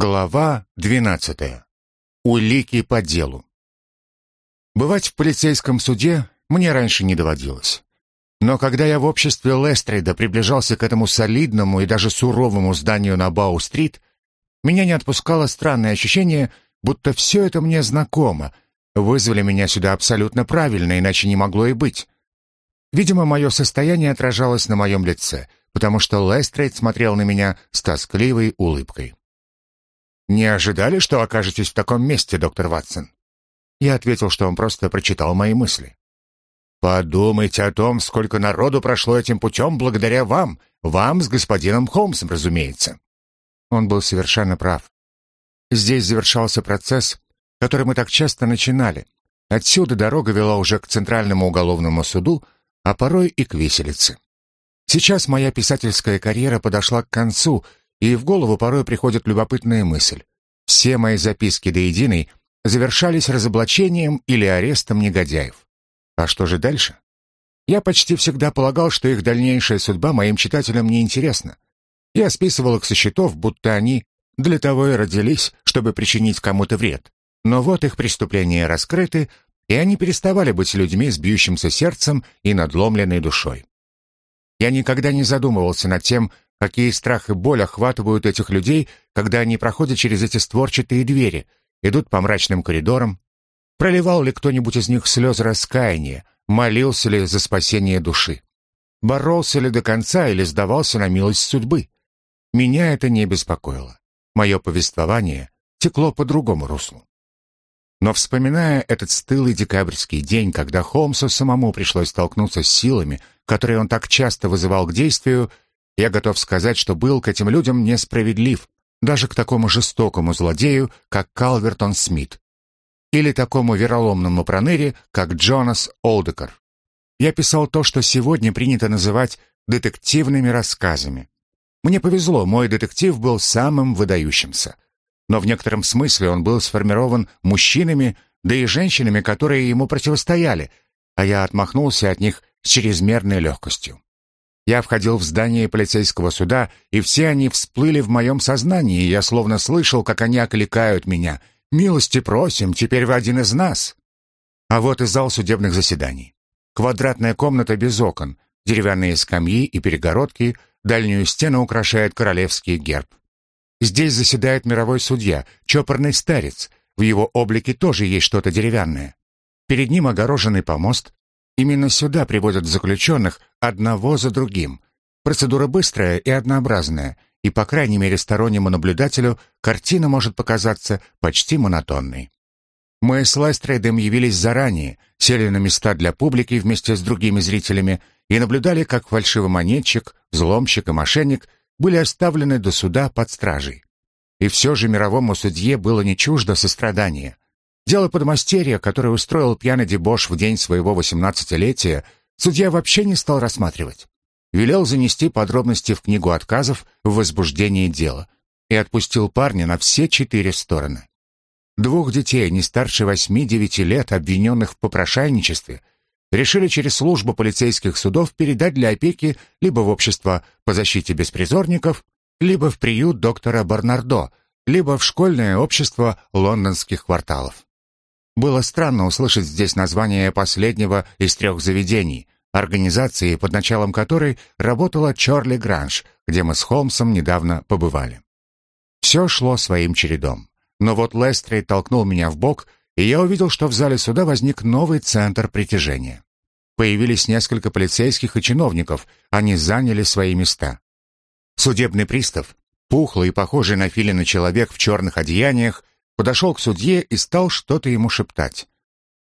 Глава 12. Улики по делу. Бывать в полицейском суде мне раньше не доводилось. Но когда я в обществе Лестрида приближался к этому солидному и даже суровому зданию на Бау-стрит, меня не отпускало странное ощущение, будто все это мне знакомо. Вызвали меня сюда абсолютно правильно, иначе не могло и быть. Видимо, мое состояние отражалось на моем лице, потому что Лестрейд смотрел на меня с тоскливой улыбкой. «Не ожидали, что окажетесь в таком месте, доктор Ватсон?» Я ответил, что он просто прочитал мои мысли. «Подумайте о том, сколько народу прошло этим путем благодаря вам, вам с господином Холмсом, разумеется». Он был совершенно прав. Здесь завершался процесс, который мы так часто начинали. Отсюда дорога вела уже к Центральному уголовному суду, а порой и к виселице. Сейчас моя писательская карьера подошла к концу, и в голову порой приходит любопытная мысль. Все мои записки до единой завершались разоблачением или арестом негодяев. А что же дальше? Я почти всегда полагал, что их дальнейшая судьба моим читателям не интересна. Я списывал их со счетов, будто они для того и родились, чтобы причинить кому-то вред. Но вот их преступления раскрыты, и они переставали быть людьми с бьющимся сердцем и надломленной душой. Я никогда не задумывался над тем, Какие страх и боль охватывают этих людей, когда они проходят через эти створчатые двери, идут по мрачным коридорам. Проливал ли кто-нибудь из них слезы раскаяния, молился ли за спасение души? Боролся ли до конца или сдавался на милость судьбы? Меня это не беспокоило. Мое повествование текло по другому руслу. Но вспоминая этот стылый декабрьский день, когда Холмсу самому пришлось столкнуться с силами, которые он так часто вызывал к действию, я готов сказать, что был к этим людям несправедлив, даже к такому жестокому злодею, как Калвертон Смит, или такому вероломному проныре, как Джонас Олдекер. Я писал то, что сегодня принято называть детективными рассказами. Мне повезло, мой детектив был самым выдающимся. Но в некотором смысле он был сформирован мужчинами, да и женщинами, которые ему противостояли, а я отмахнулся от них с чрезмерной легкостью. Я входил в здание полицейского суда, и все они всплыли в моем сознании, и я словно слышал, как они окликают меня. «Милости просим, теперь вы один из нас!» А вот и зал судебных заседаний. Квадратная комната без окон, деревянные скамьи и перегородки, дальнюю стену украшает королевский герб. Здесь заседает мировой судья, чопорный старец. В его облике тоже есть что-то деревянное. Перед ним огороженный помост, Именно сюда приводят заключенных одного за другим. Процедура быстрая и однообразная, и, по крайней мере, стороннему наблюдателю картина может показаться почти монотонной. Мы с Лестрейдом явились заранее, сели на места для публики вместе с другими зрителями и наблюдали, как фальшивомонетчик, взломщик и мошенник были оставлены до суда под стражей. И все же мировому судье было не чуждо сострадание — Дело подмастерья, которое устроил пьяный дебош в день своего восемнадцатилетия, судья вообще не стал рассматривать. Велел занести подробности в книгу отказов в возбуждении дела и отпустил парня на все четыре стороны. Двух детей, не старше восьми-девяти лет, обвиненных в попрошайничестве, решили через службу полицейских судов передать для опеки либо в общество по защите беспризорников, либо в приют доктора Барнардо, либо в школьное общество лондонских кварталов. Было странно услышать здесь название последнего из трех заведений, организации, под началом которой работала Чорли Гранж, где мы с Холмсом недавно побывали. Все шло своим чередом. Но вот Лестрей толкнул меня в бок, и я увидел, что в зале суда возник новый центр притяжения. Появились несколько полицейских и чиновников, они заняли свои места. Судебный пристав, пухлый и похожий на филина человек в черных одеяниях, подошел к судье и стал что-то ему шептать.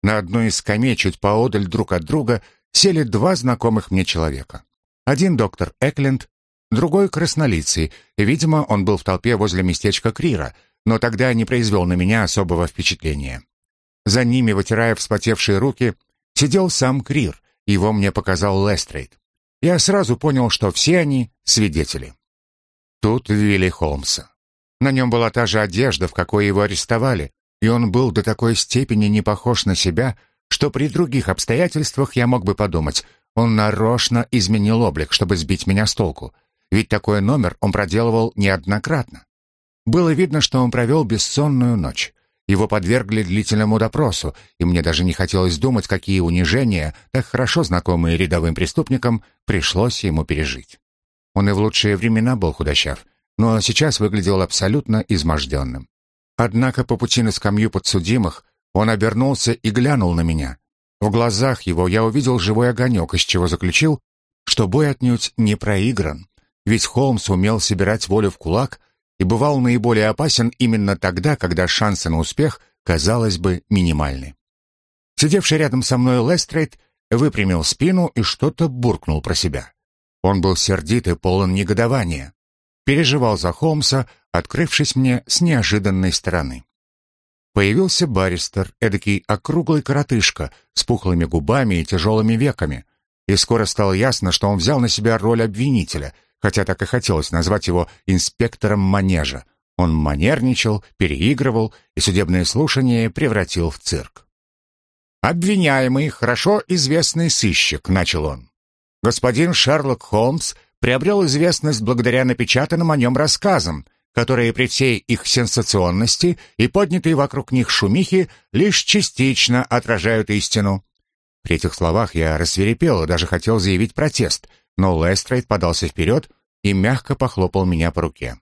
На одной из скамей чуть поодаль друг от друга сели два знакомых мне человека. Один доктор Экленд, другой краснолицый, видимо, он был в толпе возле местечка Крира, но тогда не произвел на меня особого впечатления. За ними, вытирая вспотевшие руки, сидел сам Крир, его мне показал Лестрейд. Я сразу понял, что все они свидетели. Тут ввели Холмса. На нем была та же одежда, в какой его арестовали, и он был до такой степени не похож на себя, что при других обстоятельствах я мог бы подумать, он нарочно изменил облик, чтобы сбить меня с толку. Ведь такой номер он проделывал неоднократно. Было видно, что он провел бессонную ночь. Его подвергли длительному допросу, и мне даже не хотелось думать, какие унижения, так хорошо знакомые рядовым преступникам, пришлось ему пережить. Он и в лучшие времена был худощав, но сейчас выглядел абсолютно изможденным. Однако по пути на скамью подсудимых он обернулся и глянул на меня. В глазах его я увидел живой огонек, из чего заключил, что бой отнюдь не проигран. Ведь Холмс умел собирать волю в кулак и бывал наиболее опасен именно тогда, когда шансы на успех, казалось бы, минимальны. Сидевший рядом со мной Лестрейд выпрямил спину и что-то буркнул про себя. Он был сердит и полон негодования. Переживал за Холмса, открывшись мне с неожиданной стороны. Появился баристер, эдакий округлый коротышка, с пухлыми губами и тяжелыми веками. И скоро стало ясно, что он взял на себя роль обвинителя — хотя так и хотелось назвать его инспектором манежа. Он манерничал, переигрывал и судебное слушание превратил в цирк. «Обвиняемый, хорошо известный сыщик», — начал он. «Господин Шерлок Холмс приобрел известность благодаря напечатанным о нем рассказам, которые при всей их сенсационности и поднятой вокруг них шумихи лишь частично отражают истину». При этих словах я рассверепел и даже хотел заявить протест — но Лестрейд подался вперед и мягко похлопал меня по руке.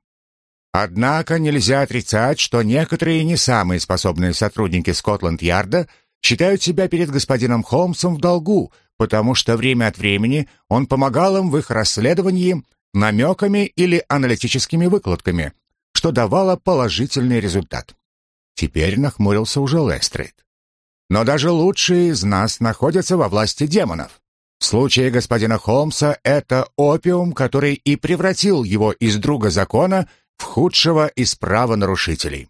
Однако нельзя отрицать, что некоторые не самые способные сотрудники Скотланд-Ярда считают себя перед господином Холмсом в долгу, потому что время от времени он помогал им в их расследовании намеками или аналитическими выкладками, что давало положительный результат. Теперь нахмурился уже Лестрейд. Но даже лучшие из нас находятся во власти демонов. В случае господина Холмса это опиум, который и превратил его из друга закона в худшего из правонарушителей.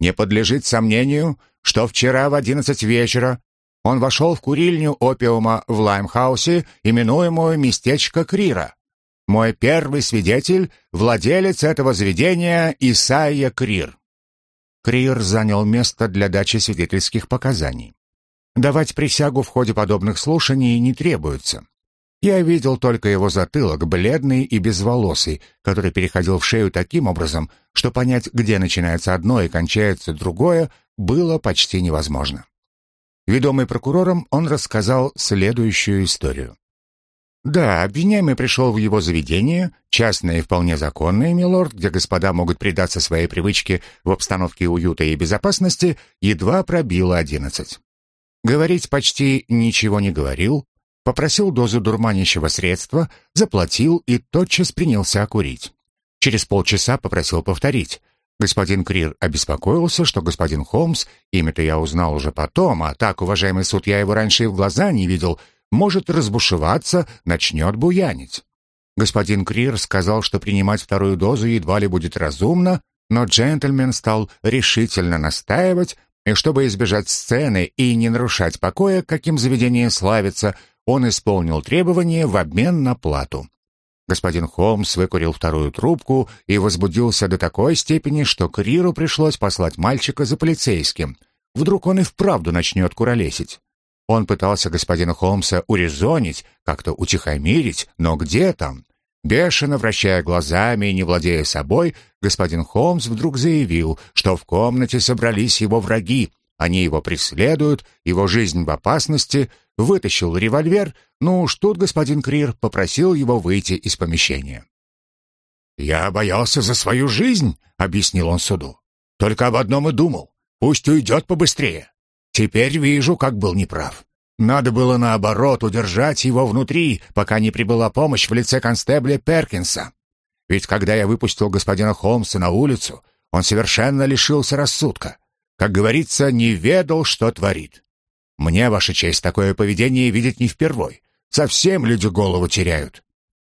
Не подлежит сомнению, что вчера в одиннадцать вечера он вошел в курильню опиума в Лаймхаусе, именуемую «Местечко Крира». Мой первый свидетель — владелец этого заведения Исайя Крир. Крир занял место для дачи свидетельских показаний. Давать присягу в ходе подобных слушаний не требуется. Я видел только его затылок, бледный и безволосый, который переходил в шею таким образом, что понять, где начинается одно и кончается другое, было почти невозможно. Ведомый прокурором, он рассказал следующую историю. Да, обвиняемый пришел в его заведение, частное и вполне законное, милорд, где господа могут предаться своей привычке в обстановке уюта и безопасности, едва пробило одиннадцать. Говорить почти ничего не говорил, попросил дозу дурманящего средства, заплатил и тотчас принялся курить. Через полчаса попросил повторить. Господин Крир обеспокоился, что господин Холмс, имя-то я узнал уже потом, а так, уважаемый суд, я его раньше и в глаза не видел, может разбушеваться, начнет буянить. Господин Крир сказал, что принимать вторую дозу едва ли будет разумно, но джентльмен стал решительно настаивать, и чтобы избежать сцены и не нарушать покоя, каким заведение славится, он исполнил требование в обмен на плату. Господин Холмс выкурил вторую трубку и возбудился до такой степени, что Криру пришлось послать мальчика за полицейским. Вдруг он и вправду начнет куролесить. Он пытался господина Холмса урезонить, как-то утихомирить, но где там? Бешено вращая глазами и не владея собой, господин Холмс вдруг заявил, что в комнате собрались его враги, они его преследуют, его жизнь в опасности, вытащил револьвер, ну уж тут господин Крир попросил его выйти из помещения. «Я боялся за свою жизнь», — объяснил он суду. «Только об одном и думал. Пусть уйдет побыстрее. Теперь вижу, как был неправ. Надо было, наоборот, удержать его внутри, пока не прибыла помощь в лице констебля Перкинса. Ведь когда я выпустил господина Холмса на улицу, он совершенно лишился рассудка. Как говорится, не ведал, что творит. Мне, Ваша честь, такое поведение видеть не впервой. Совсем люди голову теряют.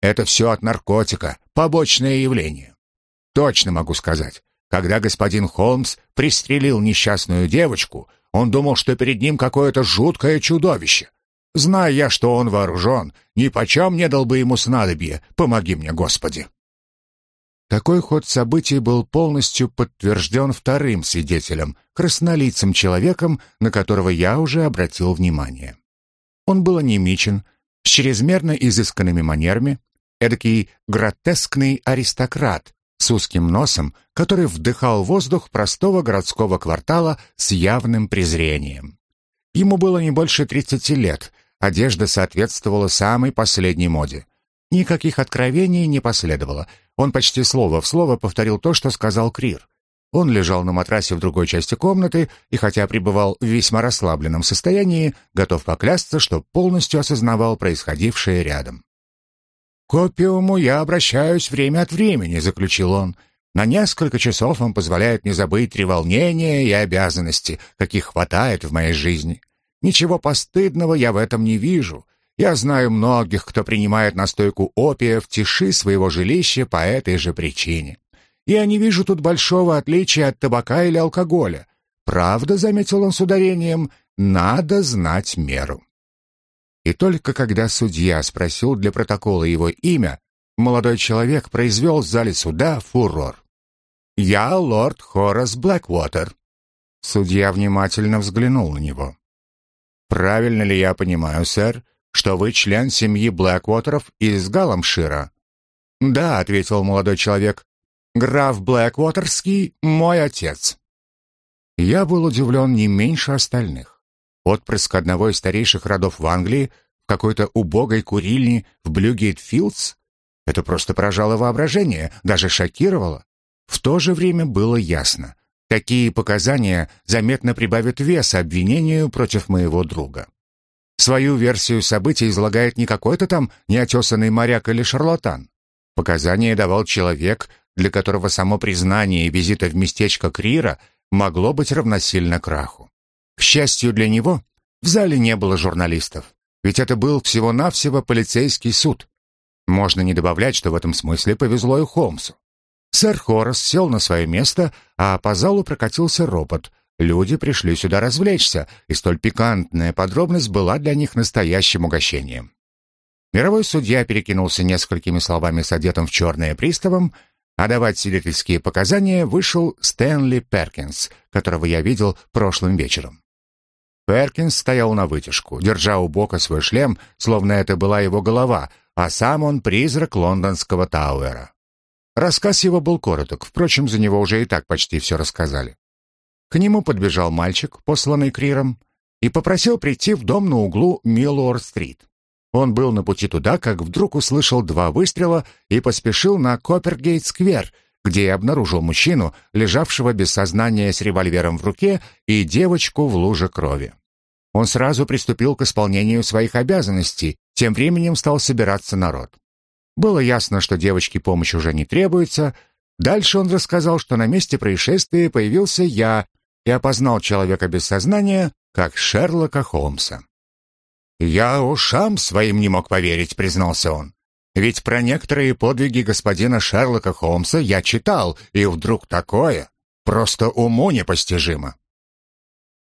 Это все от наркотика, побочное явление. Точно могу сказать, когда господин Холмс пристрелил несчастную девочку, он думал, что перед ним какое-то жуткое чудовище. Зная я, что он вооружен, ни почем не дал бы ему снадобье. Помоги мне, Господи!» Такой ход событий был полностью подтвержден вторым свидетелем, краснолицым человеком, на которого я уже обратил внимание. Он был анемичен, с чрезмерно изысканными манерами, эдакий гротескный аристократ, с узким носом, который вдыхал воздух простого городского квартала с явным презрением. Ему было не больше 30 лет, одежда соответствовала самой последней моде. Никаких откровений не последовало. Он почти слово в слово повторил то, что сказал Крир. Он лежал на матрасе в другой части комнаты и, хотя пребывал в весьма расслабленном состоянии, готов поклясться, что полностью осознавал происходившее рядом. «К опиуму я обращаюсь время от времени», — заключил он. «На несколько часов он позволяет мне забыть треволнения и обязанности, каких хватает в моей жизни. Ничего постыдного я в этом не вижу. Я знаю многих, кто принимает настойку опия в тиши своего жилища по этой же причине. Я не вижу тут большого отличия от табака или алкоголя. Правда, заметил он с ударением, надо знать меру. И только когда судья спросил для протокола его имя, молодой человек произвел в зале суда фурор. «Я лорд Хорас Блэквотер». Судья внимательно взглянул на него. «Правильно ли я понимаю, сэр, что вы член семьи Блэквотеров из Галамшира?» «Да», — ответил молодой человек, Граф Блэквотерский — мой отец». Я был удивлен не меньше остальных. Отпрыск одного из старейших родов в Англии в какой-то убогой курильне в Блюгейт-Филдс — это просто поражало воображение, даже шокировало. В то же время было ясно. Такие показания заметно прибавят веса обвинению против моего друга. Свою версию событий излагает не какой-то там неотесанный моряк или шарлатан. Показания давал человек, для которого само признание визита в местечко Крира могло быть равносильно краху. К счастью для него, в зале не было журналистов, ведь это был всего-навсего полицейский суд. Можно не добавлять, что в этом смысле повезло и Холмсу. Сэр Хорас сел на свое место, а по залу прокатился ропот. Люди пришли сюда развлечься, и столь пикантная подробность была для них настоящим угощением. Мировой судья перекинулся несколькими словами с одетым в черное приставом а давать свидетельские показания вышел Стэнли Перкинс, которого я видел прошлым вечером. Перкинс стоял на вытяжку, держа у бока свой шлем, словно это была его голова, а сам он призрак лондонского Тауэра. Рассказ его был короток, впрочем, за него уже и так почти все рассказали. К нему подбежал мальчик, посланный Криром, и попросил прийти в дом на углу Миллуор-стрит. Он был на пути туда, как вдруг услышал два выстрела и поспешил на Коппергейт-сквер, где и обнаружил мужчину, лежавшего без сознания с револьвером в руке, и девочку в луже крови. Он сразу приступил к исполнению своих обязанностей, тем временем стал собираться народ. Было ясно, что девочке помощь уже не требуется. Дальше он рассказал, что на месте происшествия появился я и опознал человека без сознания как Шерлока Холмса. «Я ушам своим не мог поверить», — признался он. «Ведь про некоторые подвиги господина Шерлока Холмса я читал, и вдруг такое просто уму непостижимо».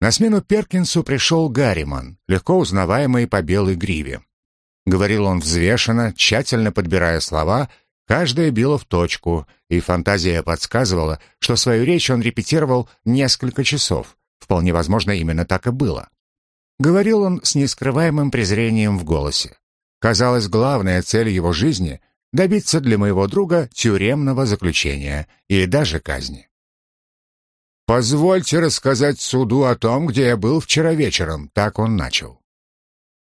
На смену Перкинсу пришел Гарриман, легко узнаваемый по белой гриве. Говорил он взвешенно, тщательно подбирая слова, каждая била в точку, и фантазия подсказывала, что свою речь он репетировал несколько часов. Вполне возможно, именно так и было. Говорил он с нескрываемым презрением в голосе. Казалось, главная цель его жизни — добиться для моего друга тюремного заключения или даже казни. «Позвольте рассказать суду о том, где я был вчера вечером», — так он начал.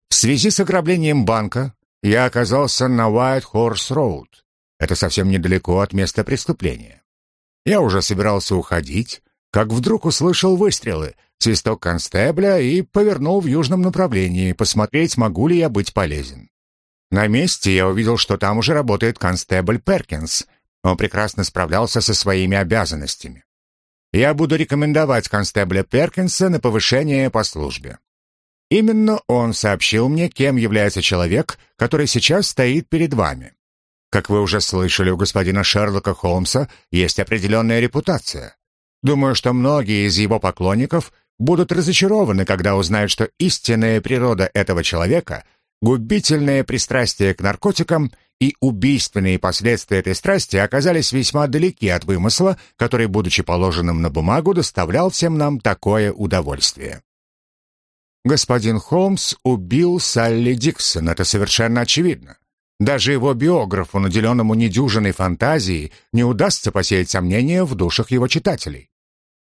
В связи с ограблением банка я оказался на White Horse Road. Это совсем недалеко от места преступления. Я уже собирался уходить, как вдруг услышал выстрелы — свисток констебля и повернул в южном направлении, посмотреть, могу ли я быть полезен. На месте я увидел, что там уже работает констебль Перкинс. Он прекрасно справлялся со своими обязанностями. Я буду рекомендовать констебля Перкинса на повышение по службе. Именно он сообщил мне, кем является человек, который сейчас стоит перед вами. Как вы уже слышали, у господина Шерлока Холмса есть определенная репутация. Думаю, что многие из его поклонников будут разочарованы, когда узнают, что истинная природа этого человека, губительное пристрастие к наркотикам и убийственные последствия этой страсти оказались весьма далеки от вымысла, который, будучи положенным на бумагу, доставлял всем нам такое удовольствие. Господин Холмс убил Салли Диксон, это совершенно очевидно. Даже его биографу, наделенному недюжиной фантазией, не удастся посеять сомнения в душах его читателей.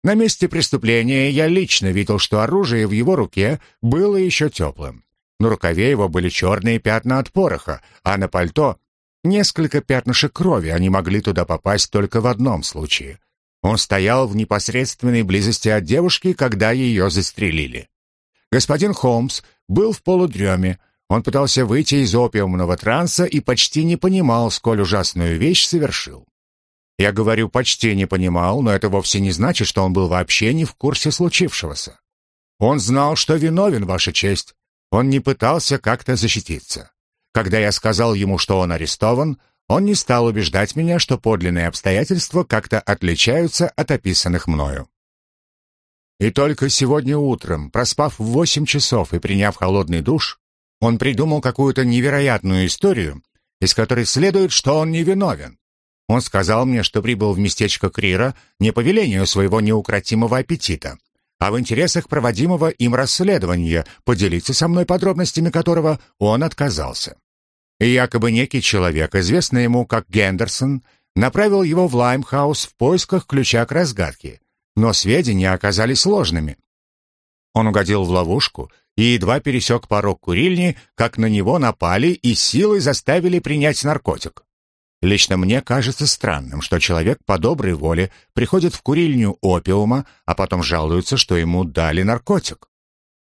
На месте преступления я лично видел, что оружие в его руке было еще теплым. На рукаве его были черные пятна от пороха, а на пальто несколько пятнышек крови, они могли туда попасть только в одном случае. Он стоял в непосредственной близости от девушки, когда ее застрелили. Господин Холмс был в полудреме, он пытался выйти из опиумного транса и почти не понимал, сколь ужасную вещь совершил. Я говорю, почти не понимал, но это вовсе не значит, что он был вообще не в курсе случившегося. Он знал, что виновен, Ваша честь. Он не пытался как-то защититься. Когда я сказал ему, что он арестован, он не стал убеждать меня, что подлинные обстоятельства как-то отличаются от описанных мною. И только сегодня утром, проспав восемь часов и приняв холодный душ, он придумал какую-то невероятную историю, из которой следует, что он невиновен. Он сказал мне, что прибыл в местечко Крира не по велению своего неукротимого аппетита, а в интересах проводимого им расследования, поделиться со мной подробностями которого он отказался. И якобы некий человек, известный ему как Гендерсон, направил его в Лаймхаус в поисках ключа к разгадке, но сведения оказались ложными. Он угодил в ловушку и едва пересек порог курильни, как на него напали и силой заставили принять наркотик. Лично мне кажется странным, что человек по доброй воле приходит в курильню опиума, а потом жалуется, что ему дали наркотик.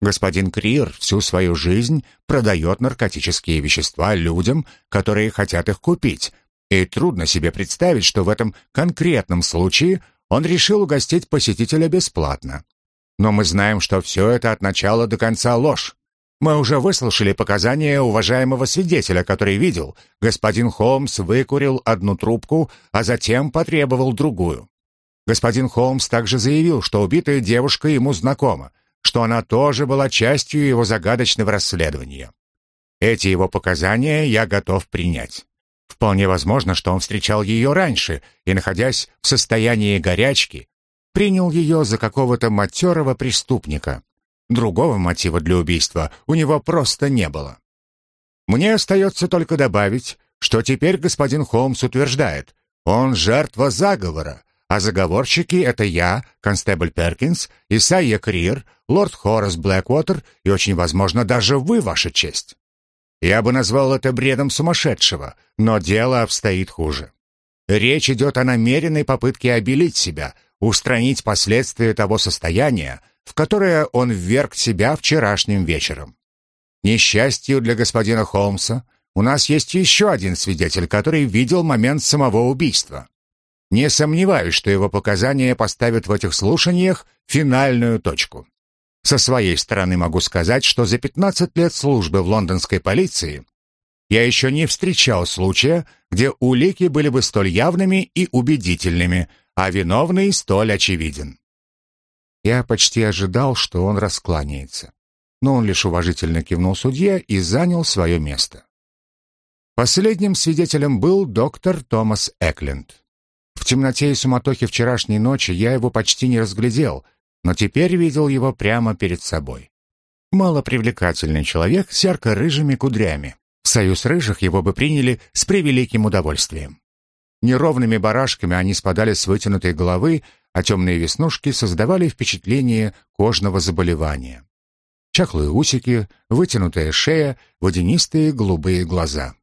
Господин Криер всю свою жизнь продает наркотические вещества людям, которые хотят их купить, и трудно себе представить, что в этом конкретном случае он решил угостить посетителя бесплатно. Но мы знаем, что все это от начала до конца ложь. Мы уже выслушали показания уважаемого свидетеля, который видел, господин Холмс выкурил одну трубку, а затем потребовал другую. Господин Холмс также заявил, что убитая девушка ему знакома, что она тоже была частью его загадочного расследования. Эти его показания я готов принять. Вполне возможно, что он встречал ее раньше и, находясь в состоянии горячки, принял ее за какого-то матерого преступника. Другого мотива для убийства у него просто не было. Мне остается только добавить, что теперь господин Холмс утверждает, он жертва заговора, а заговорщики — это я, констебль Перкинс, Исайя Крир, лорд Хорас Блэквотер и, очень возможно, даже вы, ваша честь. Я бы назвал это бредом сумасшедшего, но дело обстоит хуже. Речь идет о намеренной попытке обелить себя, устранить последствия того состояния, в которое он вверг себя вчерашним вечером. Несчастью для господина Холмса, у нас есть еще один свидетель, который видел момент самого убийства. Не сомневаюсь, что его показания поставят в этих слушаниях финальную точку. Со своей стороны могу сказать, что за 15 лет службы в лондонской полиции я еще не встречал случая, где улики были бы столь явными и убедительными, а виновный столь очевиден. Я почти ожидал, что он раскланяется. Но он лишь уважительно кивнул судье и занял свое место. Последним свидетелем был доктор Томас Экленд. В темноте и суматохе вчерашней ночи я его почти не разглядел, но теперь видел его прямо перед собой. Малопривлекательный человек с ярко-рыжими кудрями. В союз рыжих его бы приняли с превеликим удовольствием. Неровными барашками они спадали с вытянутой головы, а темные веснушки создавали впечатление кожного заболевания. Чахлые усики, вытянутая шея, водянистые голубые глаза.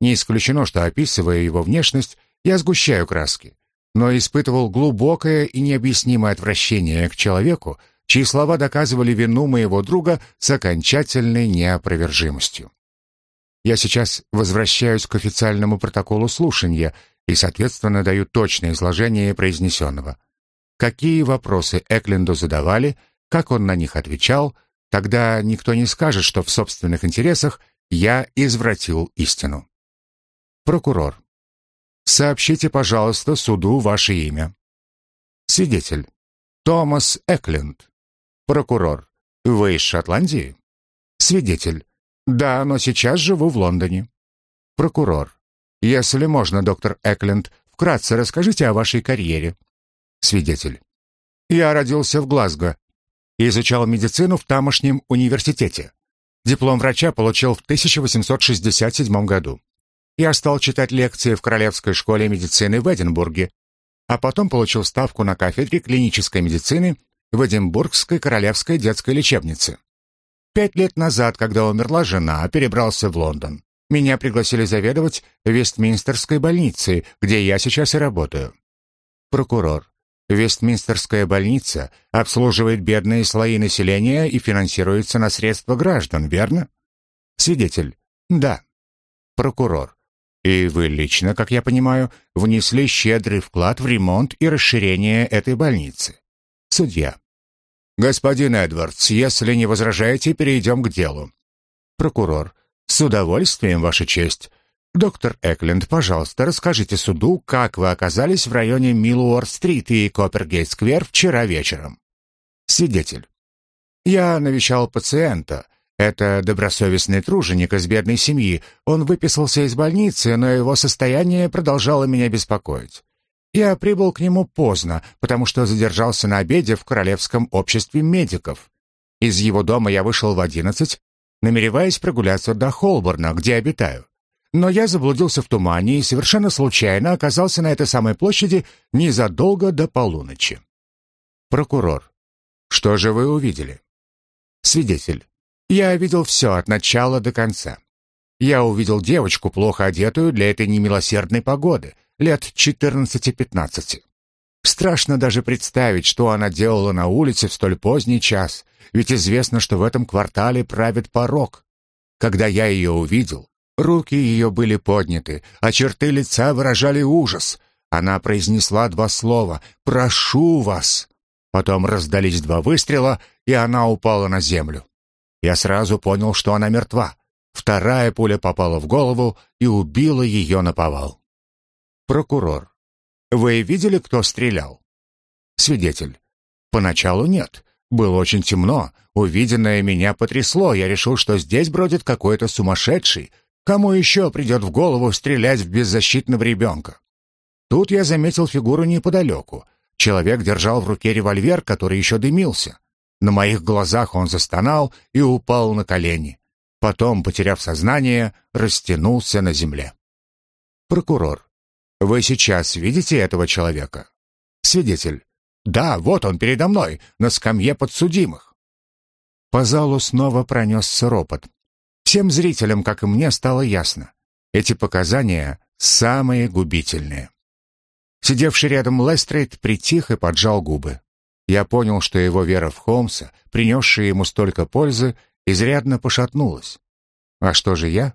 Не исключено, что, описывая его внешность, я сгущаю краски, но испытывал глубокое и необъяснимое отвращение к человеку, чьи слова доказывали вину моего друга с окончательной неопровержимостью. Я сейчас возвращаюсь к официальному протоколу слушания и, соответственно, даю точное изложение произнесенного какие вопросы Экленду задавали, как он на них отвечал, тогда никто не скажет, что в собственных интересах я извратил истину. Прокурор. Сообщите, пожалуйста, суду ваше имя. Свидетель. Томас Экленд. Прокурор. Вы из Шотландии? Свидетель. Да, но сейчас живу в Лондоне. Прокурор. Если можно, доктор Экленд, вкратце расскажите о вашей карьере. Свидетель. Я родился в Глазго. Изучал медицину в тамошнем университете. Диплом врача получил в 1867 году. я стал читать лекции в Королевской школе медицины в Эдинбурге, а потом получил ставку на кафедре клинической медицины в Эдинбургской королевской детской лечебнице. Пять лет назад, когда умерла жена, перебрался в Лондон. Меня пригласили заведовать Вестминстерской больницей, где я сейчас и работаю. Прокурор. Вестминстерская больница обслуживает бедные слои населения и финансируется на средства граждан, верно? Свидетель. Да. Прокурор. И вы лично, как я понимаю, внесли щедрый вклад в ремонт и расширение этой больницы. Судья. Господин Эдвардс, если не возражаете, перейдем к делу. Прокурор. С удовольствием, Ваша честь. Доктор Экленд, пожалуйста, расскажите суду, как вы оказались в районе Миллуор-стрит и Коппергейт-сквер вчера вечером. Свидетель. Я навещал пациента. Это добросовестный труженик из бедной семьи. Он выписался из больницы, но его состояние продолжало меня беспокоить. Я прибыл к нему поздно, потому что задержался на обеде в Королевском обществе медиков. Из его дома я вышел в одиннадцать, намереваясь прогуляться до Холборна, где обитаю. Но я заблудился в тумане и совершенно случайно оказался на этой самой площади незадолго до полуночи. Прокурор. Что же вы увидели? Свидетель. Я видел все от начала до конца. Я увидел девочку, плохо одетую для этой немилосердной погоды, лет 14-15. Страшно даже представить, что она делала на улице в столь поздний час, ведь известно, что в этом квартале правит порок. Когда я ее увидел, Руки ее были подняты, а черты лица выражали ужас. Она произнесла два слова «Прошу вас». Потом раздались два выстрела, и она упала на землю. Я сразу понял, что она мертва. Вторая пуля попала в голову и убила ее на повал. Прокурор. Вы видели, кто стрелял? Свидетель. Поначалу нет. Было очень темно. Увиденное меня потрясло. Я решил, что здесь бродит какой-то сумасшедший, Кому еще придет в голову стрелять в беззащитного ребенка? Тут я заметил фигуру неподалеку. Человек держал в руке револьвер, который еще дымился. На моих глазах он застонал и упал на колени. Потом, потеряв сознание, растянулся на земле. Прокурор. Вы сейчас видите этого человека? Свидетель. Да, вот он передо мной, на скамье подсудимых. По залу снова пронесся ропот. Всем зрителям, как и мне, стало ясно. Эти показания самые губительные. Сидевший рядом Лестрейд притих и поджал губы. Я понял, что его вера в Холмса, принесшая ему столько пользы, изрядно пошатнулась. А что же я?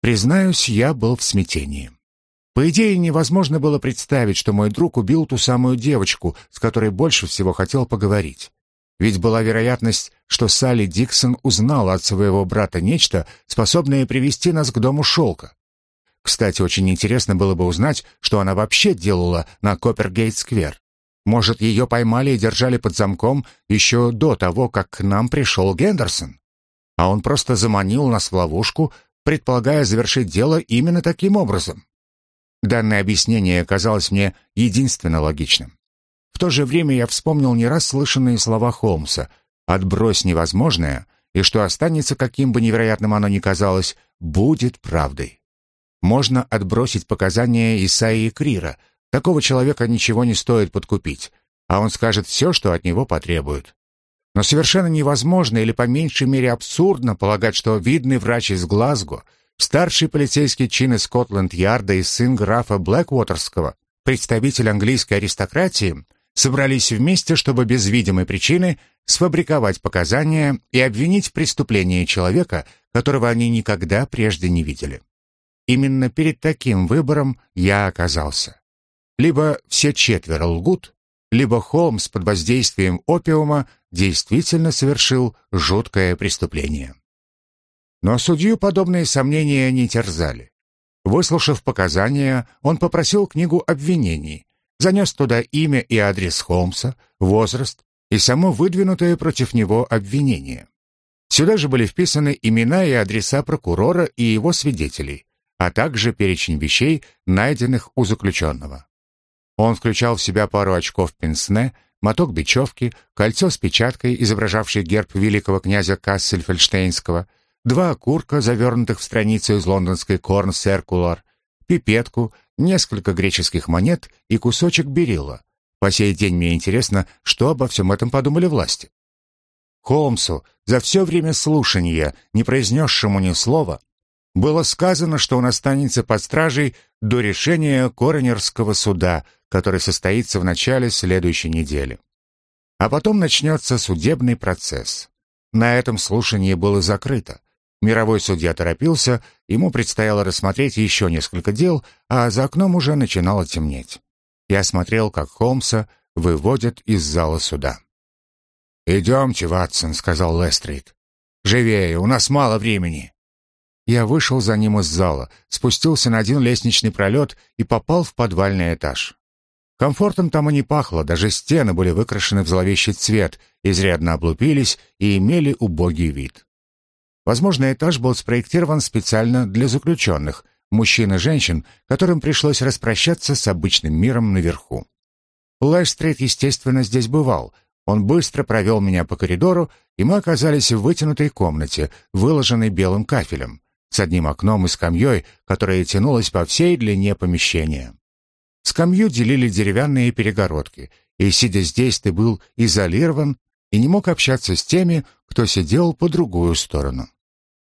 Признаюсь, я был в смятении. По идее, невозможно было представить, что мой друг убил ту самую девочку, с которой больше всего хотел поговорить. Ведь была вероятность, что Салли Диксон узнала от своего брата нечто, способное привести нас к дому шелка. Кстати, очень интересно было бы узнать, что она вообще делала на Коппергейт-сквер. Может, ее поймали и держали под замком еще до того, как к нам пришел Гендерсон. А он просто заманил нас в ловушку, предполагая завершить дело именно таким образом. Данное объяснение казалось мне единственно логичным. В то же время я вспомнил не раз слышанные слова Холмса «отбрось невозможное», и что останется, каким бы невероятным оно ни казалось, будет правдой. Можно отбросить показания Исаии Крира. Такого человека ничего не стоит подкупить, а он скажет все, что от него потребуют. Но совершенно невозможно или по меньшей мере абсурдно полагать, что видный врач из Глазго, старший полицейский чин из Скотланд-Ярда и сын графа Блэквотерского, представитель английской аристократии, собрались вместе, чтобы без видимой причины сфабриковать показания и обвинить в преступлении человека, которого они никогда прежде не видели. Именно перед таким выбором я оказался. Либо все четверо лгут, либо Холмс под воздействием опиума действительно совершил жуткое преступление. Но судью подобные сомнения не терзали. Выслушав показания, он попросил книгу обвинений, занес туда имя и адрес Холмса, возраст и само выдвинутое против него обвинение. Сюда же были вписаны имена и адреса прокурора и его свидетелей, а также перечень вещей, найденных у заключенного. Он включал в себя пару очков пенсне, моток бечевки, кольцо с печаткой, изображавшей герб великого князя Кассельфельштейнского, два окурка, завернутых в страницу из лондонской Корн Circular, пипетку, несколько греческих монет и кусочек берилла. По сей день мне интересно, что обо всем этом подумали власти. Холмсу, за все время слушания, не произнесшему ни слова, было сказано, что он останется под стражей до решения коронерского суда, который состоится в начале следующей недели. А потом начнется судебный процесс. На этом слушание было закрыто. Мировой судья торопился, ему предстояло рассмотреть еще несколько дел, а за окном уже начинало темнеть. Я смотрел, как Холмса выводят из зала суда. «Идемте, Ватсон», — сказал Лестрейд. «Живее, у нас мало времени». Я вышел за ним из зала, спустился на один лестничный пролет и попал в подвальный этаж. Комфортом там и не пахло, даже стены были выкрашены в зловещий цвет, изрядно облупились и имели убогий вид. Возможно, этаж был спроектирован специально для заключенных, мужчин и женщин, которым пришлось распрощаться с обычным миром наверху. Лэшстрит, естественно, здесь бывал. Он быстро провел меня по коридору, и мы оказались в вытянутой комнате, выложенной белым кафелем, с одним окном и скамьей, которая тянулась по всей длине помещения. Скамью делили деревянные перегородки, и, сидя здесь, ты был изолирован и не мог общаться с теми, кто сидел по другую сторону.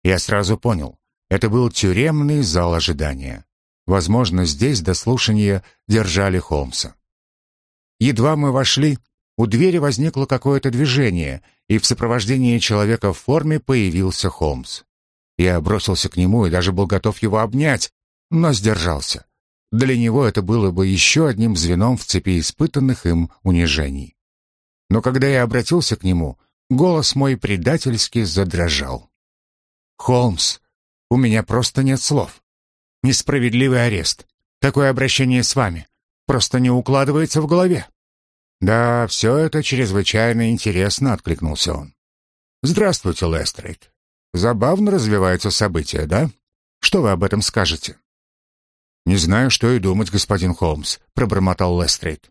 Я сразу понял, это был тюремный зал ожидания. Возможно, здесь до слушания держали Холмса. Едва мы вошли, у двери возникло какое-то движение, и в сопровождении человека в форме появился Холмс. Я бросился к нему и даже был готов его обнять, но сдержался. Для него это было бы еще одним звеном в цепи испытанных им унижений. Но когда я обратился к нему, голос мой предательски задрожал. «Холмс, у меня просто нет слов. Несправедливый арест. Такое обращение с вами просто не укладывается в голове». «Да, все это чрезвычайно интересно», — откликнулся он. «Здравствуйте, Лестрейд. Забавно развиваются события, да? Что вы об этом скажете?» «Не знаю, что и думать, господин Холмс», — пробормотал Лестрейд.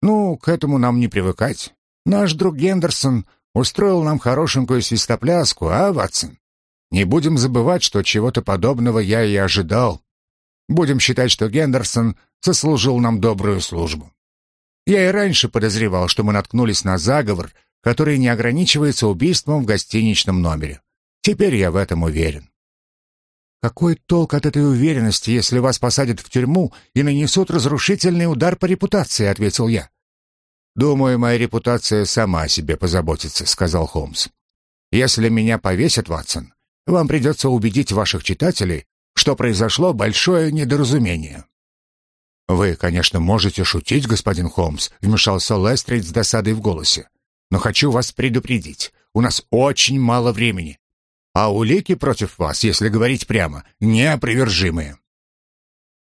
«Ну, к этому нам не привыкать. Наш друг Гендерсон устроил нам хорошенькую свистопляску, а, Ватсон? Не будем забывать, что чего-то подобного я и ожидал. Будем считать, что Гендерсон сослужил нам добрую службу. Я и раньше подозревал, что мы наткнулись на заговор, который не ограничивается убийством в гостиничном номере. Теперь я в этом уверен. Какой толк от этой уверенности, если вас посадят в тюрьму и нанесут разрушительный удар по репутации, ответил я. Думаю, моя репутация сама о себе позаботится, сказал Холмс. Если меня повесят, Ватсон, вам придется убедить ваших читателей, что произошло большое недоразумение». «Вы, конечно, можете шутить, господин Холмс», — вмешался Лестрейд с досадой в голосе. «Но хочу вас предупредить. У нас очень мало времени. А улики против вас, если говорить прямо, неопровержимые».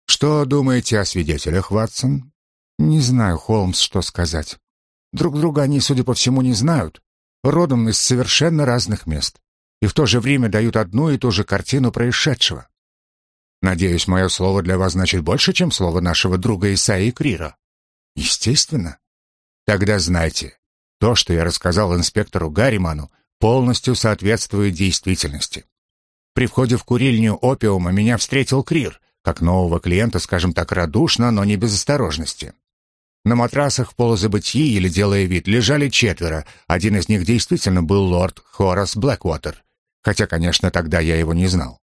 «Что думаете о свидетелях, Ватсон?» «Не знаю, Холмс, что сказать. Друг друга они, судя по всему, не знают. Родом из совершенно разных мест и в то же время дают одну и ту же картину происшедшего. Надеюсь, мое слово для вас значит больше, чем слово нашего друга Исаи Крира. Естественно. Тогда знайте, то, что я рассказал инспектору Гарриману, полностью соответствует действительности. При входе в курильню опиума меня встретил Крир, как нового клиента, скажем так, радушно, но не без осторожности. На матрасах в полузабытии или делая вид лежали четверо. Один из них действительно был лорд Хорас Блэквотер хотя, конечно, тогда я его не знал.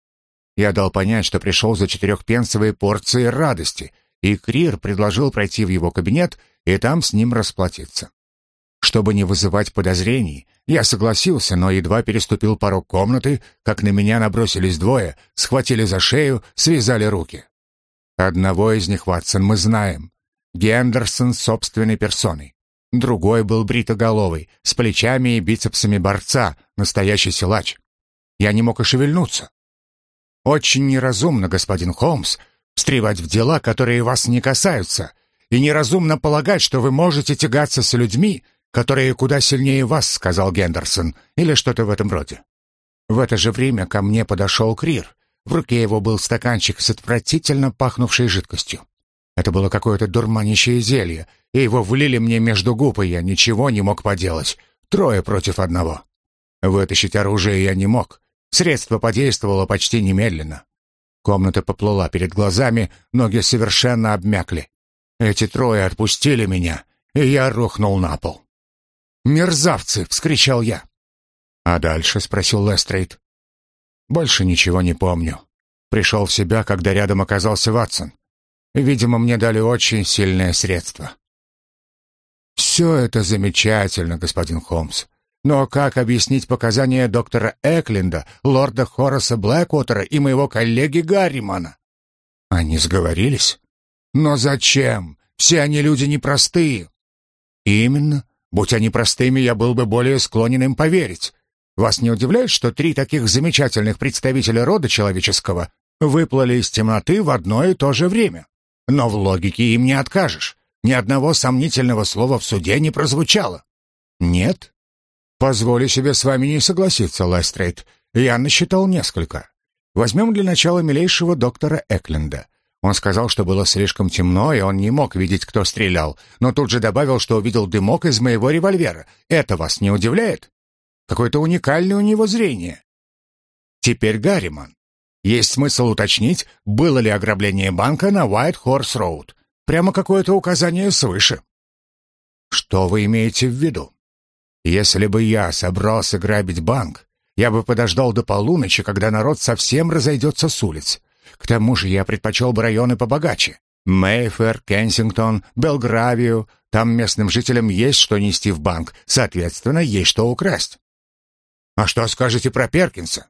Я дал понять, что пришел за четырехпенсовые порции радости, и Крир предложил пройти в его кабинет и там с ним расплатиться. Чтобы не вызывать подозрений, я согласился, но едва переступил порог комнаты, как на меня набросились двое, схватили за шею, связали руки. Одного из них, Ватсон, мы знаем. Гендерсон собственной персоной. Другой был бритоголовый, с плечами и бицепсами борца, настоящий силач. Я не мог и шевельнуться. Очень неразумно, господин Холмс, встревать в дела, которые вас не касаются, и неразумно полагать, что вы можете тягаться с людьми, которые куда сильнее вас, сказал Гендерсон, или что-то в этом роде. В это же время ко мне подошел Крир. В руке его был стаканчик с отвратительно пахнувшей жидкостью. Это было какое-то дурманящее зелье, и его влили мне между губ, и я ничего не мог поделать. Трое против одного. Вытащить оружие я не мог. Средство подействовало почти немедленно. Комната поплыла перед глазами, ноги совершенно обмякли. Эти трое отпустили меня, и я рухнул на пол. «Мерзавцы!» — вскричал я. «А дальше?» — спросил Лестрейд. «Больше ничего не помню. Пришел в себя, когда рядом оказался Ватсон. Видимо, мне дали очень сильное средство». «Все это замечательно, господин Холмс. Но как объяснить показания доктора Экленда, лорда Хораса Блэквотера и моего коллеги Гарримана? Они сговорились? Но зачем? Все они люди непростые. Именно. Будь они простыми, я был бы более склонен им поверить. Вас не удивляет, что три таких замечательных представителя рода человеческого выплыли из темноты в одно и то же время? Но в логике им не откажешь. Ни одного сомнительного слова в суде не прозвучало. Нет, Позволю себе с вами не согласиться, Лестрейд. Я насчитал несколько. Возьмем для начала милейшего доктора Экленда. Он сказал, что было слишком темно, и он не мог видеть, кто стрелял, но тут же добавил, что увидел дымок из моего револьвера. Это вас не удивляет? Какое-то уникальное у него зрение. Теперь Гарриман. Есть смысл уточнить, было ли ограбление банка на White Horse Road. Прямо какое-то указание свыше. Что вы имеете в виду? Если бы я собрался грабить банк, я бы подождал до полуночи, когда народ совсем разойдется с улиц. К тому же я предпочел бы районы побогаче. Мейфер, Кенсингтон, Белгравию. Там местным жителям есть что нести в банк, соответственно, есть что украсть. А что скажете про Перкинса?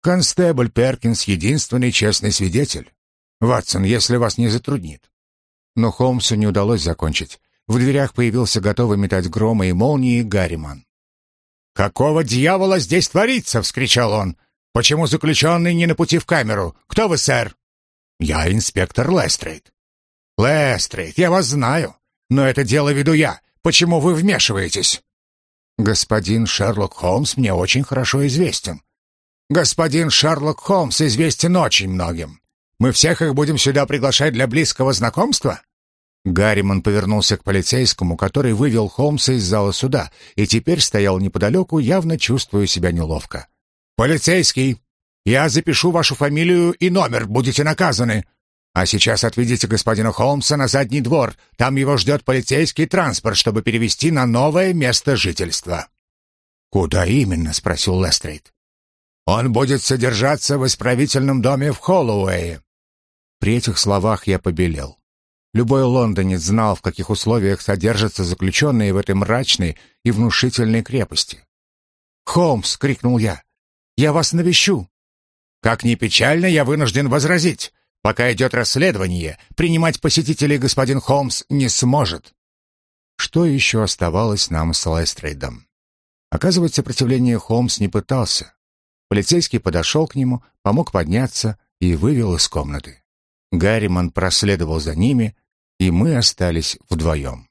Констебль Перкинс — единственный честный свидетель. Ватсон, если вас не затруднит. Но Холмсу не удалось закончить. В дверях появился готовый метать грома и молнии Гарриман. «Какого дьявола здесь творится?» — вскричал он. «Почему заключенный не на пути в камеру? Кто вы, сэр?» «Я инспектор Лестрейд». «Лестрейд, я вас знаю. Но это дело веду я. Почему вы вмешиваетесь?» «Господин Шерлок Холмс мне очень хорошо известен». «Господин Шерлок Холмс известен очень многим. Мы всех их будем сюда приглашать для близкого знакомства?» Гарриман повернулся к полицейскому, который вывел Холмса из зала суда и теперь стоял неподалеку, явно чувствуя себя неловко. «Полицейский, я запишу вашу фамилию и номер, будете наказаны. А сейчас отведите господина Холмса на задний двор, там его ждет полицейский транспорт, чтобы перевести на новое место жительства». «Куда именно?» — спросил Лестрейд. «Он будет содержаться в исправительном доме в Холлоуэе». При этих словах я побелел. Любой лондонец знал, в каких условиях содержатся заключенные в этой мрачной и внушительной крепости. «Холмс!» — крикнул я. «Я вас навещу!» «Как ни печально, я вынужден возразить. Пока идет расследование, принимать посетителей господин Холмс не сможет». Что еще оставалось нам с Лестрейдом? Оказывать сопротивление Холмс не пытался. Полицейский подошел к нему, помог подняться и вывел из комнаты. Гарриман проследовал за ними, и мы остались вдвоем.